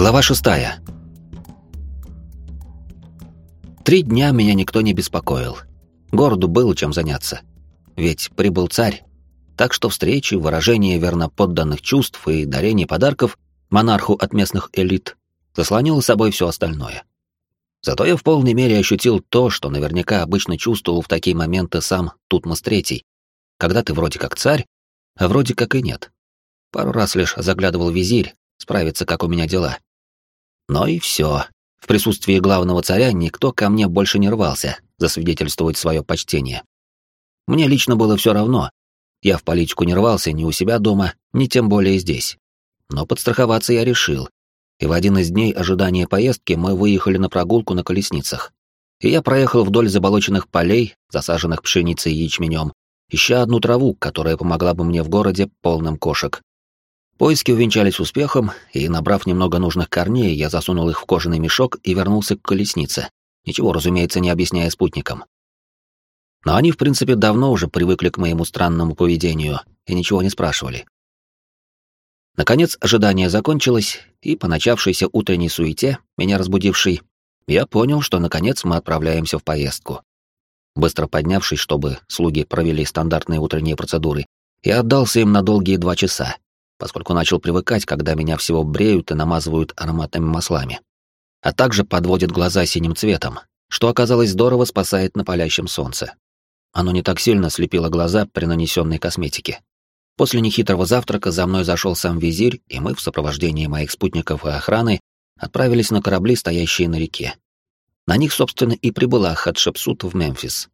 Глава шестая. Три дня меня никто не беспокоил. Городу было чем заняться. Ведь прибыл царь. Так что встречи, выражение верноподданных чувств и дарение подарков монарху от местных элит заслонило собой все остальное. Зато я в полной мере ощутил то, что наверняка обычно чувствовал в такие моменты сам Тутмос Третий, когда ты вроде как царь, а вроде как и нет. Пару раз лишь заглядывал визирь, справиться, как у меня дела. Но и все. В присутствии главного царя никто ко мне больше не рвался засвидетельствовать свое почтение. Мне лично было все равно. Я в политику не рвался ни у себя дома, ни тем более здесь. Но подстраховаться я решил. И в один из дней ожидания поездки мы выехали на прогулку на колесницах. И я проехал вдоль заболоченных полей, засаженных пшеницей и ячменем, ища одну траву, которая помогла бы мне в городе полным кошек. Поиски увенчались успехом, и, набрав немного нужных корней, я засунул их в кожаный мешок и вернулся к колеснице, ничего, разумеется, не объясняя спутникам. Но они, в принципе, давно уже привыкли к моему странному поведению и ничего не спрашивали. Наконец, ожидание закончилось, и по начавшейся утренней суете, меня разбудившей, я понял, что наконец мы отправляемся в поездку. Быстро поднявшись, чтобы слуги провели стандартные утренние процедуры, я отдался им на долгие два часа, поскольку начал привыкать, когда меня всего бреют и намазывают ароматными маслами. А также подводит глаза синим цветом, что оказалось здорово спасает на палящем солнце. Оно не так сильно слепило глаза при нанесенной косметике. После нехитрого завтрака за мной зашел сам визирь, и мы в сопровождении моих спутников и охраны отправились на корабли, стоящие на реке. На них, собственно, и прибыла Хатшепсут в Мемфис.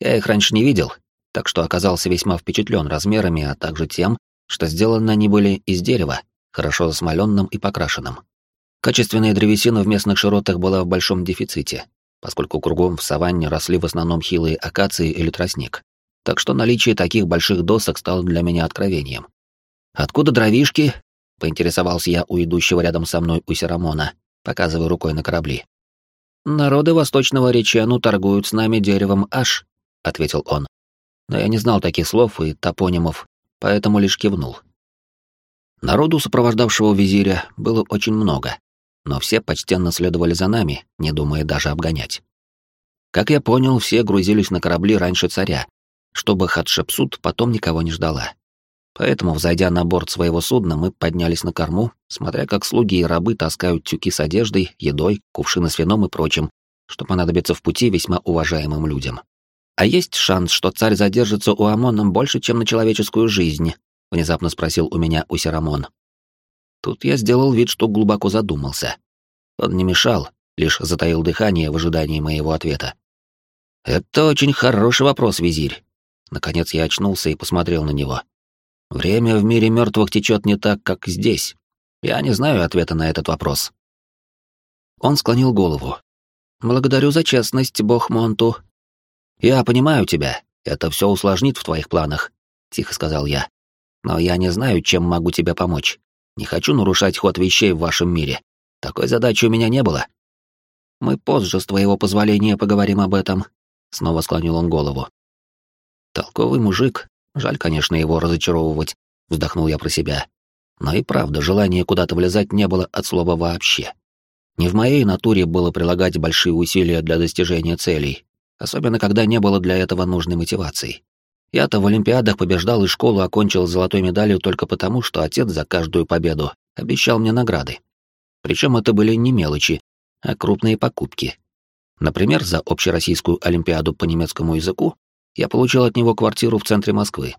Я их раньше не видел, так что оказался весьма впечатлен размерами, а также тем, что сделаны они были из дерева, хорошо засмоленным и покрашенным. Качественная древесина в местных широтах была в большом дефиците, поскольку кругом в саванне росли в основном хилые акации или тростник. Так что наличие таких больших досок стало для меня откровением. «Откуда дровишки?» — поинтересовался я у идущего рядом со мной у Серамона, показывая рукой на корабли. «Народы Восточного Речану торгуют с нами деревом аж», — ответил он. Но я не знал таких слов и топонимов, поэтому лишь кивнул. Народу, сопровождавшего визиря, было очень много, но все почтенно следовали за нами, не думая даже обгонять. Как я понял, все грузились на корабли раньше царя, чтобы Хатшепсут потом никого не ждала. Поэтому, взойдя на борт своего судна, мы поднялись на корму, смотря как слуги и рабы таскают тюки с одеждой, едой, кувшины с вином и прочим, что понадобится в пути весьма уважаемым людям. «А есть шанс, что царь задержится у Амона больше, чем на человеческую жизнь?» — внезапно спросил у меня Усерамон. Тут я сделал вид, что глубоко задумался. Он не мешал, лишь затаил дыхание в ожидании моего ответа. «Это очень хороший вопрос, визирь». Наконец я очнулся и посмотрел на него. «Время в мире мертвых течет не так, как здесь. Я не знаю ответа на этот вопрос». Он склонил голову. «Благодарю за честность, бог Монту. «Я понимаю тебя, это все усложнит в твоих планах», — тихо сказал я. «Но я не знаю, чем могу тебе помочь. Не хочу нарушать ход вещей в вашем мире. Такой задачи у меня не было». «Мы позже, с твоего позволения, поговорим об этом», — снова склонил он голову. «Толковый мужик. Жаль, конечно, его разочаровывать», — вздохнул я про себя. Но и правда, желания куда-то влезать не было от слова вообще. Не в моей натуре было прилагать большие усилия для достижения целей, особенно когда не было для этого нужной мотивации. Я-то в Олимпиадах побеждал и школу окончил золотой медалью только потому, что отец за каждую победу обещал мне награды. Причем это были не мелочи, а крупные покупки. Например, за общероссийскую Олимпиаду по немецкому языку я получил от него квартиру в центре Москвы.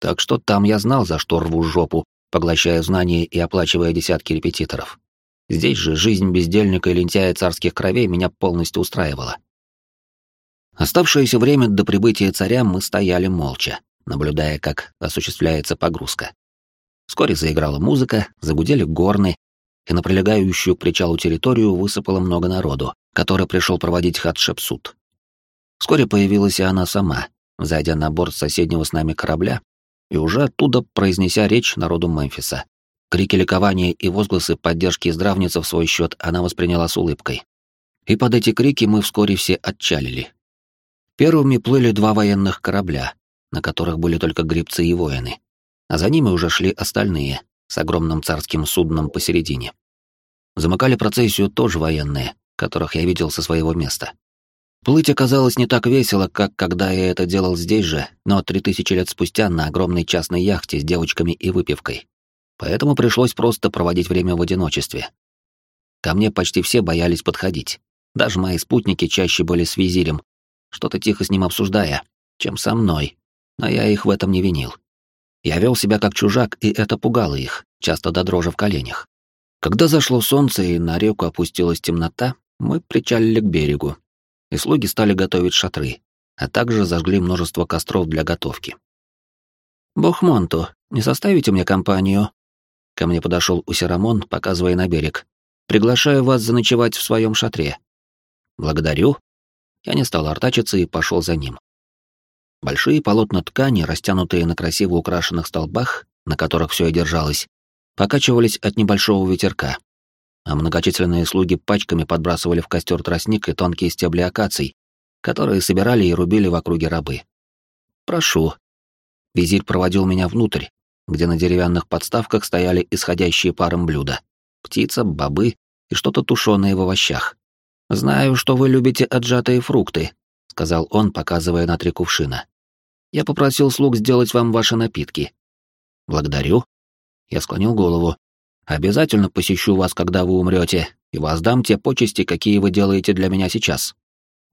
Так что там я знал, за что рву жопу, поглощая знания и оплачивая десятки репетиторов. Здесь же жизнь бездельника и лентяя царских кровей меня полностью устраивала. Оставшееся время до прибытия царя мы стояли молча, наблюдая, как осуществляется погрузка. Вскоре заиграла музыка, загудели горны, и на прилегающую к причалу территорию высыпало много народу, который пришел проводить Хатшепсут. Вскоре появилась и она сама, зайдя на борт соседнего с нами корабля, и уже оттуда произнеся речь народу Мемфиса. Крики ликования и возгласы поддержки здравницы в свой счет она восприняла с улыбкой. И под эти крики мы вскоре все отчалили, Первыми плыли два военных корабля, на которых были только гребцы и воины, а за ними уже шли остальные, с огромным царским судном посередине. Замыкали процессию тоже военные, которых я видел со своего места. Плыть оказалось не так весело, как когда я это делал здесь же, но три тысячи лет спустя на огромной частной яхте с девочками и выпивкой. Поэтому пришлось просто проводить время в одиночестве. Ко мне почти все боялись подходить. Даже мои спутники чаще были с визирем, что-то тихо с ним обсуждая, чем со мной, но я их в этом не винил. Я вел себя как чужак, и это пугало их, часто до дрожи в коленях. Когда зашло солнце и на реку опустилась темнота, мы причалили к берегу, и слуги стали готовить шатры, а также зажгли множество костров для готовки. «Бог Монту, не составите мне компанию?» Ко мне подошел Усерамон, показывая на берег. «Приглашаю вас заночевать в своем шатре». «Благодарю». Я не стал артачиться и пошел за ним. Большие полотна ткани, растянутые на красиво украшенных столбах, на которых все и держалось, покачивались от небольшого ветерка, а многочисленные слуги пачками подбрасывали в костер тростник и тонкие стебли акаций, которые собирали и рубили в округе рабы. «Прошу». Визирь проводил меня внутрь, где на деревянных подставках стояли исходящие паром блюда. Птица, бобы и что-то тушеное в овощах. «Знаю, что вы любите отжатые фрукты», — сказал он, показывая на три кувшина. «Я попросил слуг сделать вам ваши напитки». «Благодарю». Я склонил голову, Обязательно посещу вас, когда вы умрете, и воздам те почести, какие вы делаете для меня сейчас».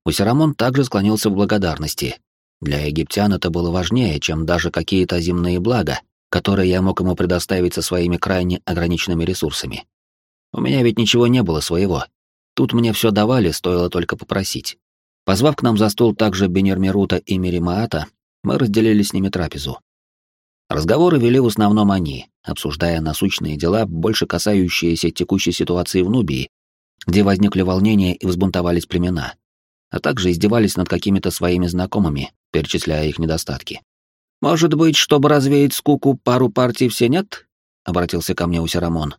Усерамон также склонился в благодарности. Для египтян это было важнее, чем даже какие-то земные блага, которые я мог ему предоставить со своими крайне ограниченными ресурсами. У меня ведь ничего не было своего. Тут мне все давали, стоило только попросить. Позвав к нам за стол также Бенермирута и Миримаата, мы разделили с ними трапезу. Разговоры вели в основном они, обсуждая насущные дела, больше касающиеся текущей ситуации в Нубии, где возникли волнения и взбунтовались племена, а также издевались над какими-то своими знакомыми, перечисляя их недостатки. «Может быть, чтобы развеять скуку, пару партий все нет?» — обратился ко мне Усерамон.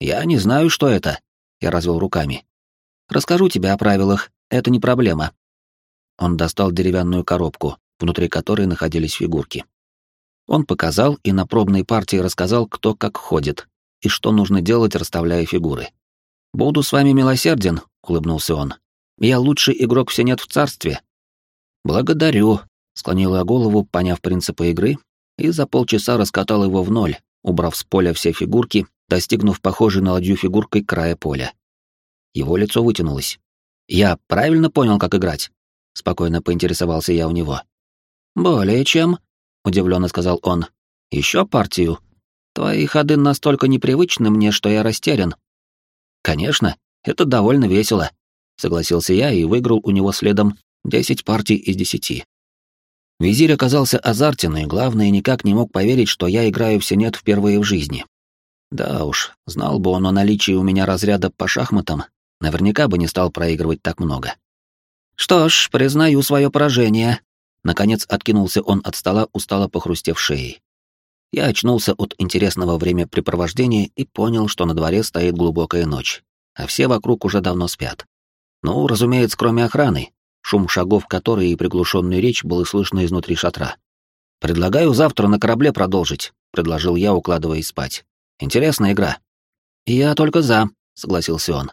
«Я не знаю, что это», — я развел руками. «Расскажу тебе о правилах, это не проблема». Он достал деревянную коробку, внутри которой находились фигурки. Он показал и на пробной партии рассказал, кто как ходит и что нужно делать, расставляя фигуры. «Буду с вами милосерден», — улыбнулся он. «Я лучший игрок все нет в царстве». «Благодарю», — склонил я голову, поняв принципы игры, и за полчаса раскатал его в ноль, убрав с поля все фигурки, достигнув похожей на ладью фигуркой края поля. Его лицо вытянулось. «Я правильно понял, как играть?» — спокойно поинтересовался я у него. «Более чем», — удивленно сказал он. Еще партию? Твои ходы настолько непривычны мне, что я растерян». «Конечно, это довольно весело», — согласился я и выиграл у него следом десять партий из десяти. Визирь оказался азартен и, главное, никак не мог поверить, что я играю в синет впервые в жизни. Да уж, знал бы он о наличии у меня разряда по шахматам, наверняка бы не стал проигрывать так много. «Что ж, признаю свое поражение», Наконец откинулся он от стола, устало похрустев шеей. Я очнулся от интересного времяпрепровождения и понял, что на дворе стоит глубокая ночь, а все вокруг уже давно спят. Ну, разумеется, кроме охраны, шум шагов которой и приглушенную речь было слышно изнутри шатра. «Предлагаю завтра на корабле продолжить», — предложил я, укладываясь спать. «Интересная игра». «Я только за», — согласился он.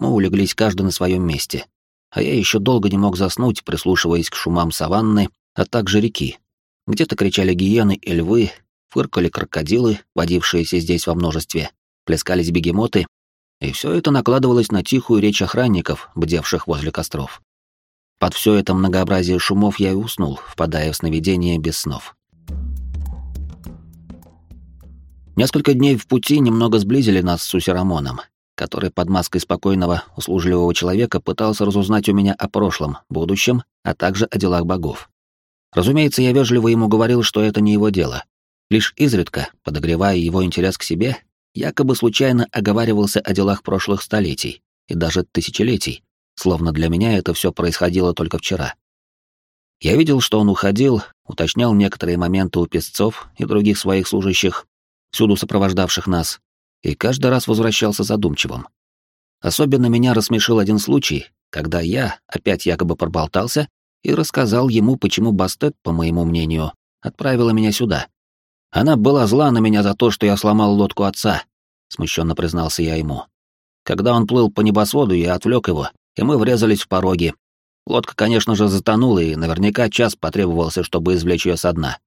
Мы улеглись каждый на своем месте, а я еще долго не мог заснуть, прислушиваясь к шумам саванны, а также реки. Где-то кричали гиены и львы, фыркали крокодилы, водившиеся здесь во множестве, плескались бегемоты, и все это накладывалось на тихую речь охранников, бдевших возле костров. Под все это многообразие шумов я и уснул, впадая в сновидение без снов. Несколько дней в пути немного сблизили нас с Усерамоном, который под маской спокойного, услужливого человека пытался разузнать у меня о прошлом, будущем, а также о делах богов. Разумеется, я вежливо ему говорил, что это не его дело. Лишь изредка, подогревая его интерес к себе, якобы случайно оговаривался о делах прошлых столетий и даже тысячелетий, словно для меня это все происходило только вчера. Я видел, что он уходил, уточнял некоторые моменты у песцов и других своих служащих, всюду сопровождавших нас, и каждый раз возвращался задумчивым. Особенно меня рассмешил один случай, когда я опять якобы проболтался и рассказал ему, почему Бастет, по моему мнению, отправила меня сюда. Она была зла на меня за то, что я сломал лодку отца, смущенно признался я ему. Когда он плыл по небосводу, я отвлек его, и мы врезались в пороги. Лодка, конечно же, затонула, и наверняка час потребовался, чтобы извлечь ее со дна.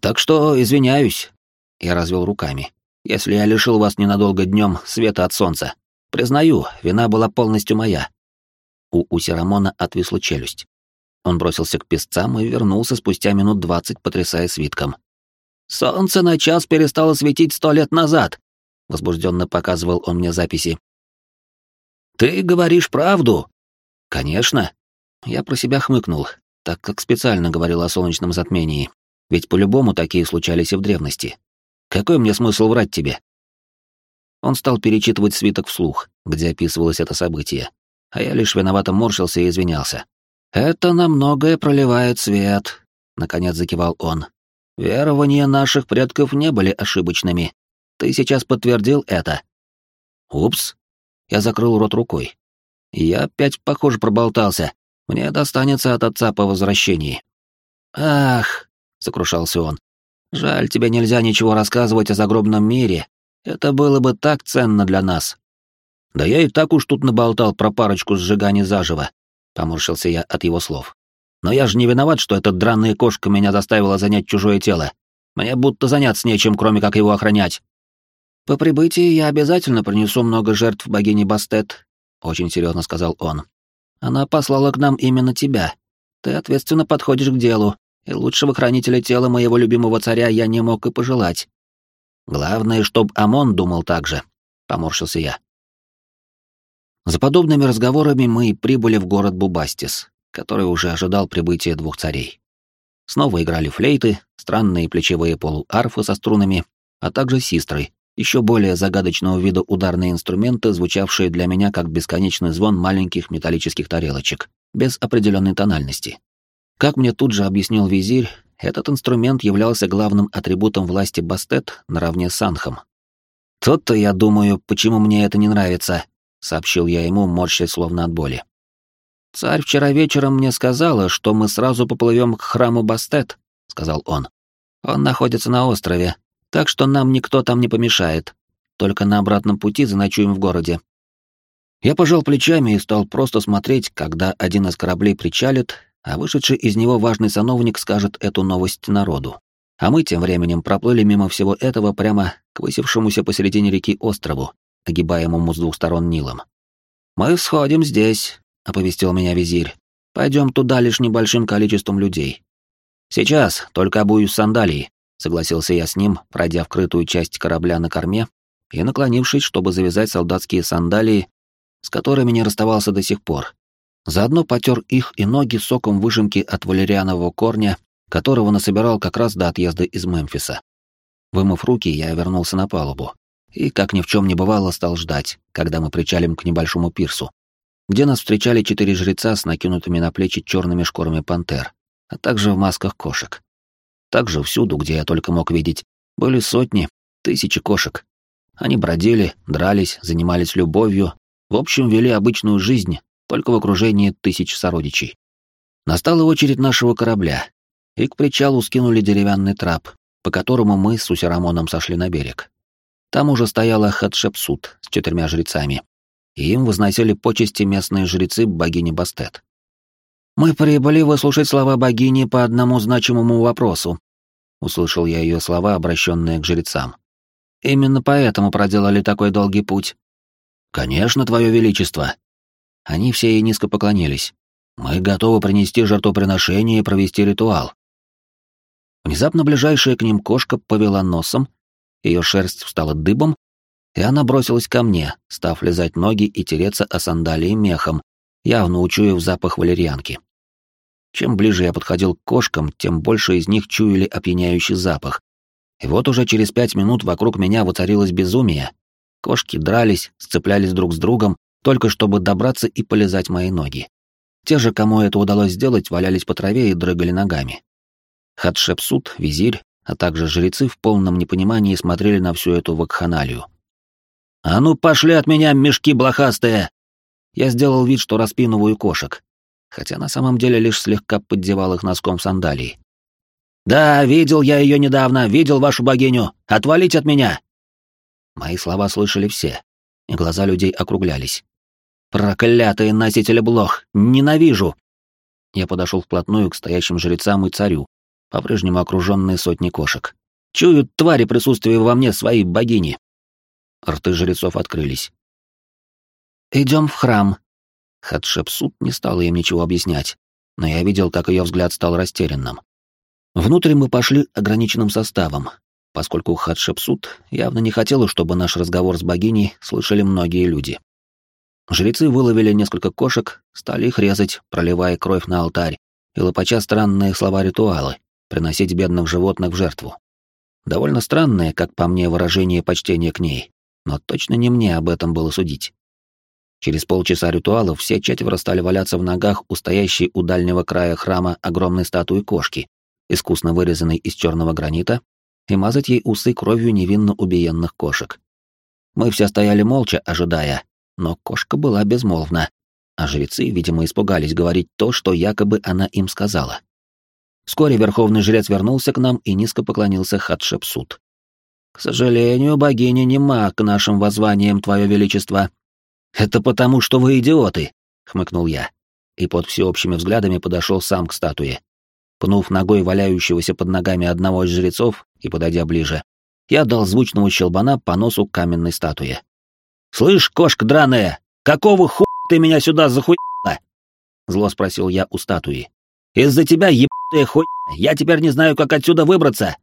Так что извиняюсь. Я развел руками. Если я лишил вас ненадолго днем света от солнца. Признаю, вина была полностью моя. У Усирамона отвисла челюсть. Он бросился к песцам и вернулся спустя минут двадцать, потрясая свитком. «Солнце на час перестало светить сто лет назад», — возбужденно показывал он мне записи. «Ты говоришь правду?» «Конечно». Я про себя хмыкнул, так как специально говорил о солнечном затмении, ведь по-любому такие случались и в древности. Какой мне смысл врать тебе? Он стал перечитывать свиток вслух, где описывалось это событие, а я лишь виновато морщился и извинялся. «Это на многое проливает свет», — наконец закивал он. «Верования наших предков не были ошибочными. Ты сейчас подтвердил это». «Упс». Я закрыл рот рукой. Я опять, похоже, проболтался. Мне достанется от отца по возвращении. «Ах», — сокрушался он, — «жаль, тебе нельзя ничего рассказывать о загробном мире. Это было бы так ценно для нас». «Да я и так уж тут наболтал про парочку сжиганий заживо», — поморщился я от его слов. «Но я же не виноват, что эта драная кошка меня заставила занять чужое тело. Мне будто заняться нечем, кроме как его охранять». «По прибытии я обязательно принесу много жертв богине Бастет», — очень серьезно сказал он. «Она послала к нам именно тебя. Ты ответственно подходишь к делу, и лучшего хранителя тела моего любимого царя я не мог и пожелать. Главное, чтоб Амон думал так же», — поморщился я. За подобными разговорами мы прибыли в город Бубастис, который уже ожидал прибытия двух царей. Снова играли флейты, странные плечевые полуарфы со струнами, а также систры, еще более загадочного вида ударные инструменты, звучавшие для меня как бесконечный звон маленьких металлических тарелочек, без определенной тональности. Как мне тут же объяснил визирь, этот инструмент являлся главным атрибутом власти Бастет наравне с Анхом. Тот-то я думаю, почему мне это не нравится, сообщил я ему, морщась словно от боли. Царь вчера вечером мне сказала, что мы сразу поплывем к храму Бастет, сказал он. Он находится на острове, так что нам никто там не помешает. Только на обратном пути заночуем в городе. Я пожал плечами и стал просто смотреть, когда один из кораблей причалит, а вышедший из него важный сановник скажет эту новость народу. А мы тем временем проплыли мимо всего этого прямо к высевшемуся посередине реки острову, огибаемому с двух сторон Нилом. «Мы сходим здесь», — оповестил меня визирь. «Пойдем туда лишь небольшим количеством людей». «Сейчас, только обуюсь сандалии», — согласился я с ним, пройдя вкрытую часть корабля на корме и наклонившись, чтобы завязать солдатские сандалии, с которыми не расставался до сих пор. Заодно потер их и ноги соком выжимки от валерианового корня, которого насобирал как раз до отъезда из Мемфиса. Вымыв руки, я вернулся на палубу и, как ни в чем не бывало, стал ждать, когда мы причалим к небольшому пирсу, где нас встречали четыре жреца с накинутыми на плечи черными шкурами пантер, а также в масках кошек. Также всюду, где я только мог видеть, были сотни, тысячи кошек. Они бродили, дрались, занимались любовью, в общем, вели обычную жизнь, только в окружении тысяч сородичей. Настала очередь нашего корабля, и к причалу скинули деревянный трап, по которому мы с Усерамоном сошли на берег. Там уже стояла Хатшепсут с четырьмя жрецами, и им возносили почести местные жрецы богини Бастет. «Мы прибыли выслушать слова богини по одному значимому вопросу», — услышал я ее слова, обращенные к жрецам. «Именно поэтому проделали такой долгий путь». «Конечно, Твое Величество». Они все ей низко поклонились. «Мы готовы принести жертвоприношение и провести ритуал». Внезапно ближайшая к ним кошка повела носом ее шерсть встала дыбом, и она бросилась ко мне, став лизать ноги и тереться о сандалии мехом, явно учуяв запах валерьянки. Чем ближе я подходил к кошкам, тем больше из них чуяли опьяняющий запах. И вот уже через пять минут вокруг меня воцарилось безумие. Кошки дрались, сцеплялись друг с другом, только чтобы добраться и полизать мои ноги. Те же, кому это удалось сделать, валялись по траве и дрыгали ногами. Хатшепсут, визирь, а также жрецы в полном непонимании смотрели на всю эту вакханалию. «А ну пошли от меня, мешки блохастые!» Я сделал вид, что распинываю кошек, хотя на самом деле лишь слегка поддевал их носком сандалии. «Да, видел я ее недавно, видел вашу богиню! Отвалить от меня!» Мои слова слышали все. и глаза людей округлялись. «Проклятые носители блох! Ненавижу!» Я подошел вплотную к стоящим жрецам и царю, по-прежнему окруженные сотней кошек. «Чуют твари присутствие во мне своей богини!» Рты жрецов открылись. «Идем в храм». Хатшепсут не стала им ничего объяснять, но я видел, как ее взгляд стал растерянным. Внутрь мы пошли ограниченным составом, поскольку Хатшепсут явно не хотела, чтобы наш разговор с богиней слышали многие люди. Жрецы выловили несколько кошек, стали их резать, проливая кровь на алтарь и лопача странные слова-ритуалы, приносить бедных животных в жертву. Довольно странное, как по мне, выражение почтения к ней, но точно не мне об этом было судить. Через полчаса ритуалов все четверо стали валяться в ногах у стоящей у дальнего края храма огромной статуи кошки, искусно вырезанной из черного гранита, и мазать ей усы кровью невинно убиенных кошек. Мы все стояли молча, ожидая, но кошка была безмолвна, а жрецы, видимо, испугались говорить то, что якобы она им сказала. Вскоре верховный жрец вернулся к нам и низко поклонился Хатшепсут. «К сожалению, богиня не маг нашим воззваниям, твое величество». «Это потому, что вы идиоты», — хмыкнул я, и под всеобщими взглядами подошел сам к статуе. Пнув ногой валяющегося под ногами одного из жрецов и подойдя ближе, я дал звучного щелбана по носу каменной статуе. «Слышь, кошка драная, какого ху ты меня сюда захуяла?» Зло спросил я у статуи. «Из-за тебя, ебаная хуй, я теперь не знаю, как отсюда выбраться!»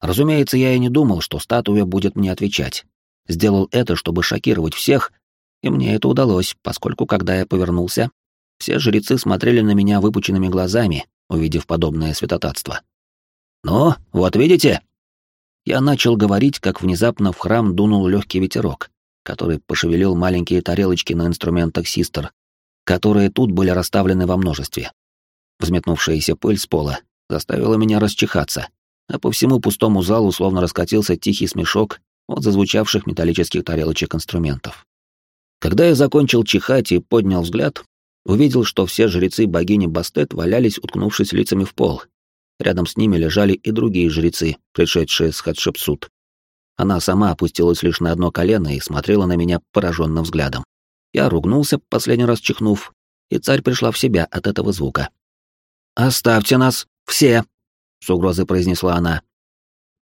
Разумеется, я и не думал, что статуя будет мне отвечать. Сделал это, чтобы шокировать всех, и мне это удалось, поскольку, когда я повернулся, все жрецы смотрели на меня выпученными глазами, увидев подобное святотатство. «Ну, вот видите?» Я начал говорить, как внезапно в храм дунул легкий ветерок, который пошевелил маленькие тарелочки на инструментах систер, которые тут были расставлены во множестве. Взметнувшаяся пыль с пола заставила меня расчихаться, а по всему пустому залу словно раскатился тихий смешок от зазвучавших металлических тарелочек инструментов. Когда я закончил чихать и поднял взгляд, увидел, что все жрецы богини Бастет валялись, уткнувшись лицами в пол. Рядом с ними лежали и другие жрецы, пришедшие с Хатшепсут. Она сама опустилась лишь на одно колено и смотрела на меня пораженным взглядом. Я ругнулся, последний раз чихнув, и царь пришла в себя от этого звука. «Оставьте нас, все!» — с угрозой произнесла она.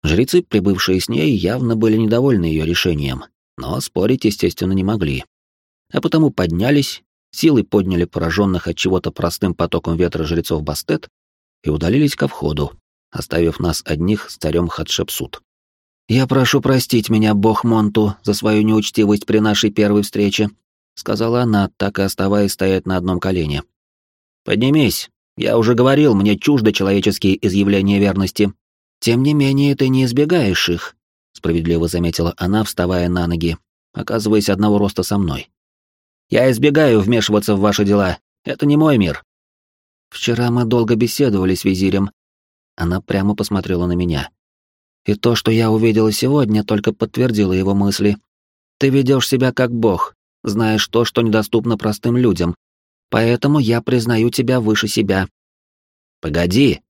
Жрецы, прибывшие с ней, явно были недовольны ее решением, но спорить, естественно, не могли. А потому поднялись, силой подняли пораженных от чего-то простым потоком ветра жрецов Бастет и удалились ко входу, оставив нас одних с царем Хатшепсут. «Я прошу простить меня, бог Монту, за свою неучтивость при нашей первой встрече», — сказала она, так и оставаясь стоять на одном колене. «Поднимись. Я уже говорил, мне чужды человеческие изъявления верности. Тем не менее, ты не избегаешь их», — справедливо заметила она, вставая на ноги, оказываясь одного роста со мной. «Я избегаю вмешиваться в ваши дела. Это не мой мир». «Вчера мы долго беседовали с визирем». Она прямо посмотрела на меня. И то, что я увидела сегодня, только подтвердило его мысли. Ты ведешь себя как бог, знаешь то, что недоступно простым людям. Поэтому я признаю тебя выше себя. Погоди,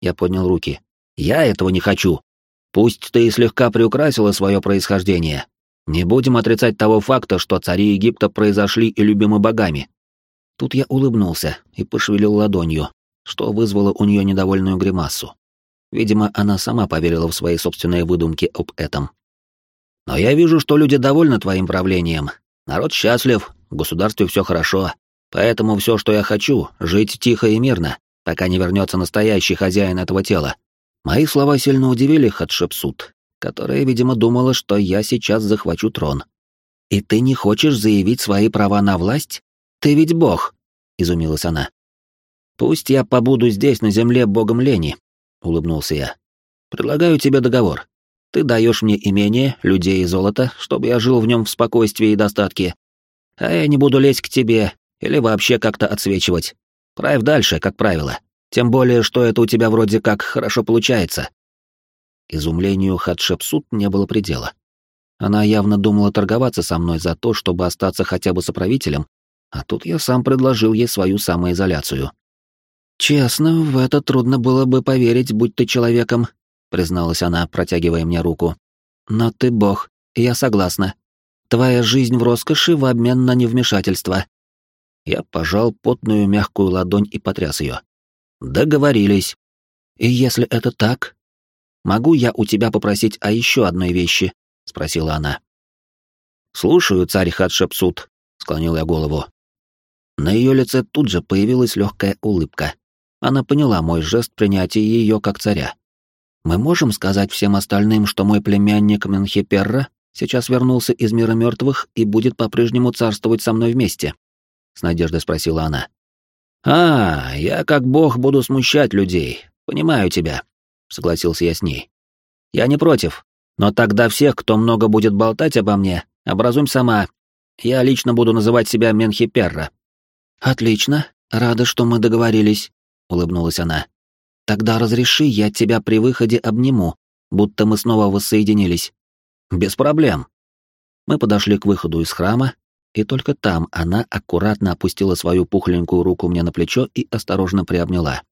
я поднял руки. Я этого не хочу. Пусть ты и слегка приукрасила свое происхождение. Не будем отрицать того факта, что цари Египта произошли и любимы богами. Тут я улыбнулся и пошевелил ладонью, что вызвало у нее недовольную гримасу. Видимо, она сама поверила в свои собственные выдумки об этом. Но я вижу, что люди довольны твоим правлением. Народ счастлив, в государстве все хорошо. Поэтому все, что я хочу, жить тихо и мирно, пока не вернется настоящий хозяин этого тела. Мои слова сильно удивили Хатшепсут, которая, видимо, думала, что я сейчас захвачу трон. «И ты не хочешь заявить свои права на власть? Ты ведь бог!» — изумилась она. «Пусть я побуду здесь, на земле, богом лени, — улыбнулся я. «Предлагаю тебе договор. Ты даешь мне имение, людей и золото, чтобы я жил в нем в спокойствии и достатке. А я не буду лезть к тебе или вообще как-то отсвечивать. Правь дальше, как правило. Тем более, что это у тебя вроде как хорошо получается». Изумлению Хатшепсут не было предела. Она явно думала торговаться со мной за то, чтобы остаться хотя бы соправителем, а тут я сам предложил ей свою самоизоляцию. «Честно, в это трудно было бы поверить, будь ты человеком», — призналась она, протягивая мне руку. «Но ты бог, я согласна. Твоя жизнь в роскоши в обмен на невмешательство. Я пожал потную мягкую ладонь и потряс ее. Договорились. И если это так, могу я у тебя попросить о еще одной вещи? спросила она. Слушаю, царь Хатшепсут, склонил я голову. На ее лице тут же появилась легкая улыбка. Она поняла мой жест принятия ее как царя. Мы можем сказать всем остальным, что мой племянник Менхиперра сейчас вернулся из мира мертвых и будет по-прежнему царствовать со мной вместе? С надеждой спросила она. А, я как бог буду смущать людей. Понимаю тебя, согласился я с ней. Я не против, но тогда всех, кто много будет болтать обо мне, образуем сама. Я лично буду называть себя Менхиперра. Отлично, рада, что мы договорились, улыбнулась она. Тогда разреши, я тебя при выходе обниму, будто мы снова воссоединились. Без проблем. Мы подошли к выходу из храма, и только там она аккуратно опустила свою пухленькую руку мне на плечо и осторожно приобняла.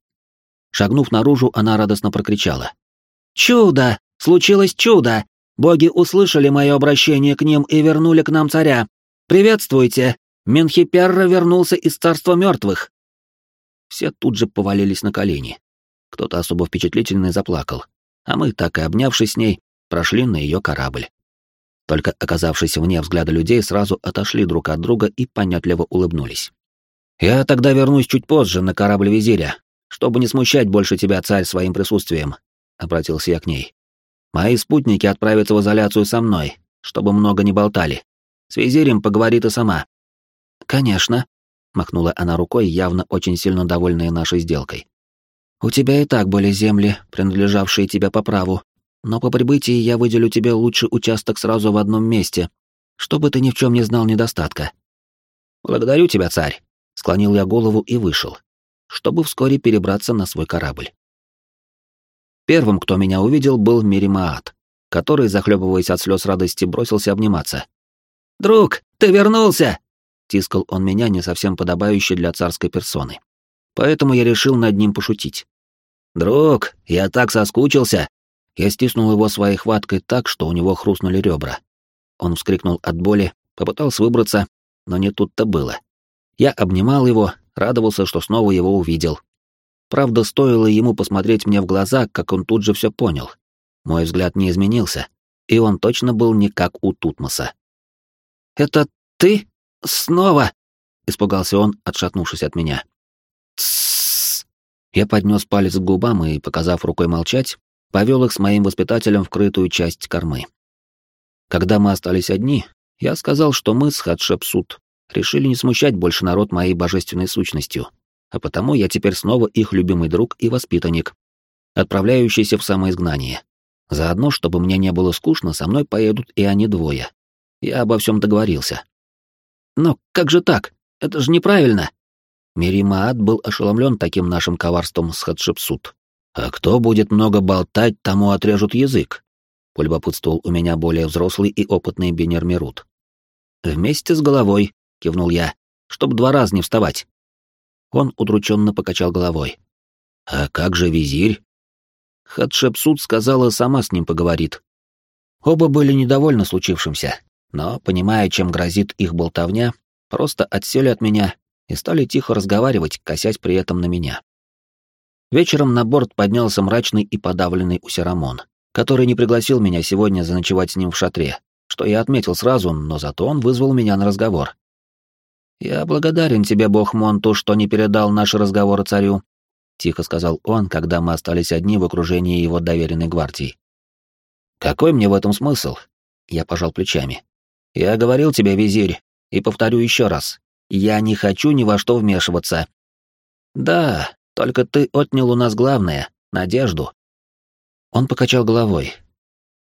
Шагнув наружу, она радостно прокричала. «Чудо! Случилось чудо! Боги услышали мое обращение к ним и вернули к нам царя. Приветствуйте! Менхиперра вернулся из царства мертвых!» Все тут же повалились на колени. Кто-то особо впечатлительный заплакал, а мы, так и обнявшись с ней, прошли на ее корабль. Только оказавшись вне взгляда людей, сразу отошли друг от друга и понятливо улыбнулись. «Я тогда вернусь чуть позже на корабль визиря, чтобы не смущать больше тебя, царь, своим присутствием», — обратился я к ней. «Мои спутники отправятся в изоляцию со мной, чтобы много не болтали. С визирем поговори ты сама». «Конечно», — махнула она рукой, явно очень сильно довольная нашей сделкой. «У тебя и так были земли, принадлежавшие тебе по праву, но по прибытии я выделю тебе лучший участок сразу в одном месте, чтобы ты ни в чем не знал недостатка. Благодарю тебя, царь, склонил я голову и вышел, чтобы вскоре перебраться на свой корабль. Первым, кто меня увидел, был Миримаат, который, захлебываясь от слез радости, бросился обниматься. «Друг, ты вернулся!» — тискал он меня не совсем подобающе для царской персоны. Поэтому я решил над ним пошутить. «Друг, я так соскучился!» Я стиснул его своей хваткой так, что у него хрустнули ребра. Он вскрикнул от боли, попытался выбраться, но не тут-то было. Я обнимал его, радовался, что снова его увидел. Правда, стоило ему посмотреть мне в глаза, как он тут же все понял. Мой взгляд не изменился, и он точно был не как у Тутмоса. «Это ты? Снова?» — испугался он, отшатнувшись от меня. «Тссс!» Я поднес палец к губам и, показав рукой молчать, повел их с моим воспитателем в крытую часть кормы. Когда мы остались одни, я сказал, что мы с Хатшепсут решили не смущать больше народ моей божественной сущностью, а потому я теперь снова их любимый друг и воспитанник, отправляющийся в самоизгнание. Заодно, чтобы мне не было скучно, со мной поедут и они двое. Я обо всем договорился. Но как же так? Это же неправильно. Миримаат был ошеломлен таким нашим коварством с Хатшепсут. «А кто будет много болтать, тому отрежут язык», — полюбопытствовал у меня более взрослый и опытный Бенер Мирут. «Вместе с головой», — кивнул я, — «чтоб два раза не вставать». Он удрученно покачал головой. «А как же визирь?» Хатшепсут сказала, сама с ним поговорит. Оба были недовольны случившимся, но, понимая, чем грозит их болтовня, просто отсели от меня и стали тихо разговаривать, косясь при этом на меня. Вечером на борт поднялся мрачный и подавленный Усерамон, который не пригласил меня сегодня заночевать с ним в шатре, что я отметил сразу, но зато он вызвал меня на разговор. «Я благодарен тебе, бог Монту, что не передал наши разговоры царю», — тихо сказал он, когда мы остались одни в окружении его доверенной гвардии. «Какой мне в этом смысл?» — я пожал плечами. «Я говорил тебе, визирь, и повторю еще раз. Я не хочу ни во что вмешиваться». «Да, только ты отнял у нас главное — надежду». Он покачал головой.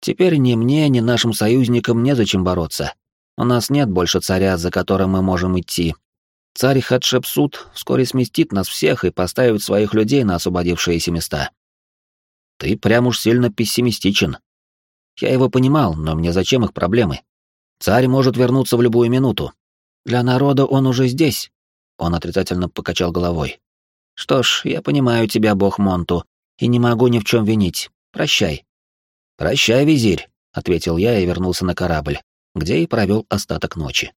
«Теперь ни мне, ни нашим союзникам незачем бороться. У нас нет больше царя, за которым мы можем идти. Царь Хатшепсут вскоре сместит нас всех и поставит своих людей на освободившиеся места». «Ты прям уж сильно пессимистичен», я его понимал, но мне зачем их проблемы? Царь может вернуться в любую минуту. Для народа он уже здесь. Он отрицательно покачал головой. Что ж, я понимаю тебя, бог Монту, и не могу ни в чем винить. Прощай. Прощай, визирь, ответил я и вернулся на корабль, где и провел остаток ночи.